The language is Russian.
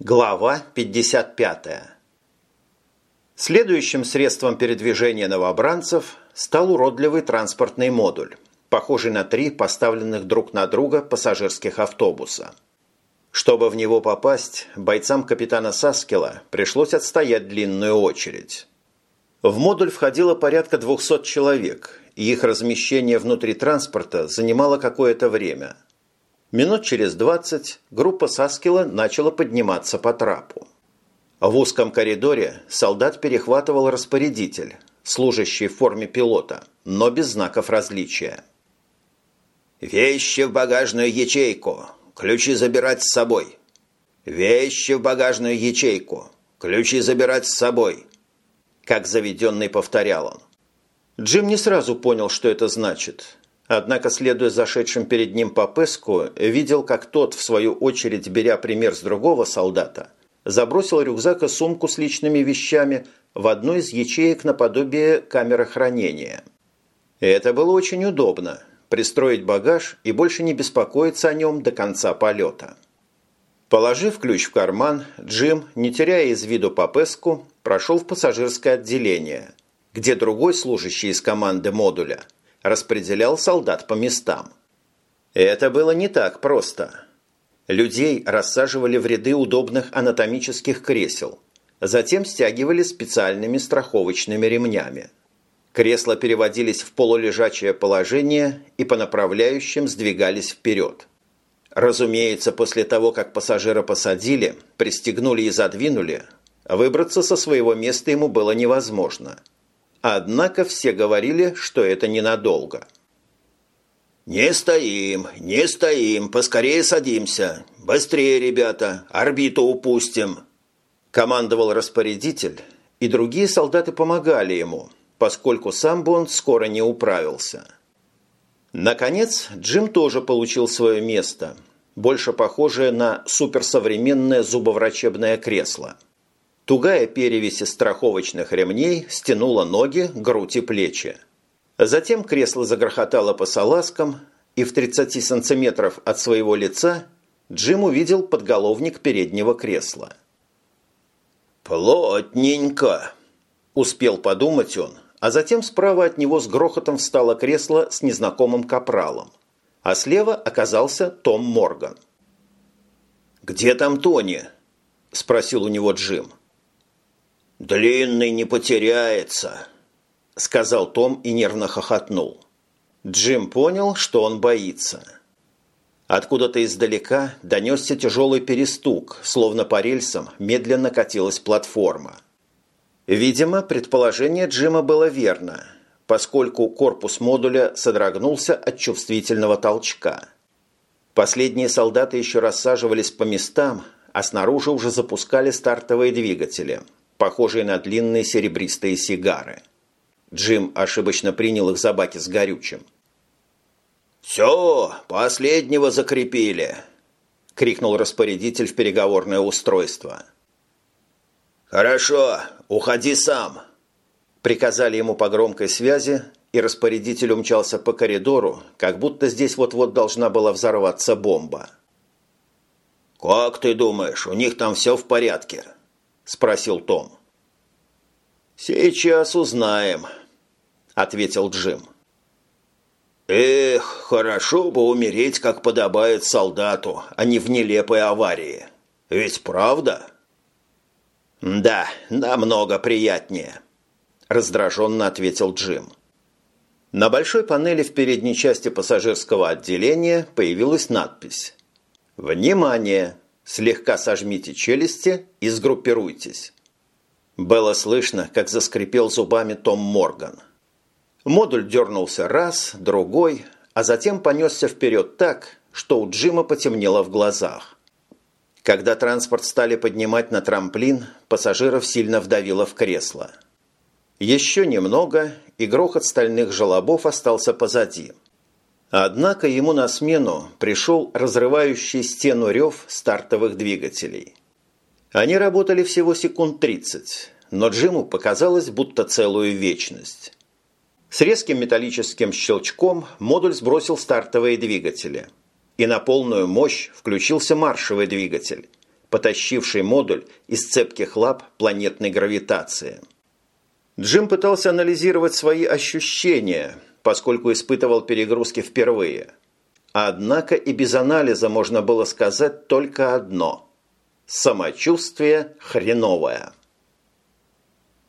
Глава 55. Следующим средством передвижения новобранцев стал уродливый транспортный модуль, похожий на три поставленных друг на друга пассажирских автобуса. Чтобы в него попасть, бойцам капитана Саскила пришлось отстоять длинную очередь. В модуль входило порядка 200 человек, и их размещение внутри транспорта занимало какое-то время – Минут через двадцать группа Саскила начала подниматься по трапу. В узком коридоре солдат перехватывал распорядитель, служащий в форме пилота, но без знаков различия. «Вещи в багажную ячейку. Ключи забирать с собой. Вещи в багажную ячейку. Ключи забирать с собой», как заведенный повторял он. Джим не сразу понял, что это значит, Однако, следуя зашедшим перед ним по Песку, видел, как тот, в свою очередь, беря пример с другого солдата, забросил рюкзак и сумку с личными вещами в одну из ячеек наподобие камеры хранения. это было очень удобно – пристроить багаж и больше не беспокоиться о нем до конца полета. Положив ключ в карман, Джим, не теряя из виду Папеску, прошел в пассажирское отделение, где другой служащий из команды модуля – распределял солдат по местам. Это было не так просто. Людей рассаживали в ряды удобных анатомических кресел, затем стягивали специальными страховочными ремнями. Кресла переводились в полулежачее положение и по направляющим сдвигались вперед. Разумеется, после того, как пассажира посадили, пристегнули и задвинули, выбраться со своего места ему было невозможно – Однако все говорили, что это ненадолго. «Не стоим, не стоим, поскорее садимся. Быстрее, ребята, орбиту упустим!» Командовал распорядитель, и другие солдаты помогали ему, поскольку сам бы он скоро не управился. Наконец, Джим тоже получил свое место, больше похожее на суперсовременное зубоврачебное кресло – Тугая перевесь из страховочных ремней стянула ноги, грудь и плечи. Затем кресло загрохотало по салазкам, и в 30 сантиметров от своего лица Джим увидел подголовник переднего кресла. «Плотненько!» – успел подумать он, а затем справа от него с грохотом встало кресло с незнакомым капралом, а слева оказался Том Морган. «Где там Тони?» – спросил у него Джим. «Длинный не потеряется», – сказал Том и нервно хохотнул. Джим понял, что он боится. Откуда-то издалека донесся тяжелый перестук, словно по рельсам медленно катилась платформа. Видимо, предположение Джима было верно, поскольку корпус модуля содрогнулся от чувствительного толчка. Последние солдаты еще рассаживались по местам, а снаружи уже запускали стартовые двигатели – похожие на длинные серебристые сигары. Джим ошибочно принял их за баки с горючим. «Все, последнего закрепили!» – крикнул распорядитель в переговорное устройство. «Хорошо, уходи сам!» – приказали ему по громкой связи, и распорядитель умчался по коридору, как будто здесь вот-вот должна была взорваться бомба. «Как ты думаешь, у них там все в порядке?» Спросил Том. «Сейчас узнаем», – ответил Джим. «Эх, хорошо бы умереть, как подобает солдату, а не в нелепой аварии. Ведь правда?» «Да, намного приятнее», – раздраженно ответил Джим. На большой панели в передней части пассажирского отделения появилась надпись «Внимание! Слегка сожмите челюсти и сгруппируйтесь. Было слышно, как заскрипел зубами Том Морган. Модуль дернулся раз, другой, а затем понесся вперед так, что у Джима потемнело в глазах. Когда транспорт стали поднимать на трамплин, пассажиров сильно вдавило в кресло. Еще немного, и грохот стальных желобов остался позади – Однако ему на смену пришел разрывающий стену рев стартовых двигателей. Они работали всего секунд 30, но Джиму показалось, будто целую вечность. С резким металлическим щелчком модуль сбросил стартовые двигатели. И на полную мощь включился маршевый двигатель, потащивший модуль из цепких лап планетной гравитации. Джим пытался анализировать свои ощущения, поскольку испытывал перегрузки впервые. Однако и без анализа можно было сказать только одно – самочувствие хреновое.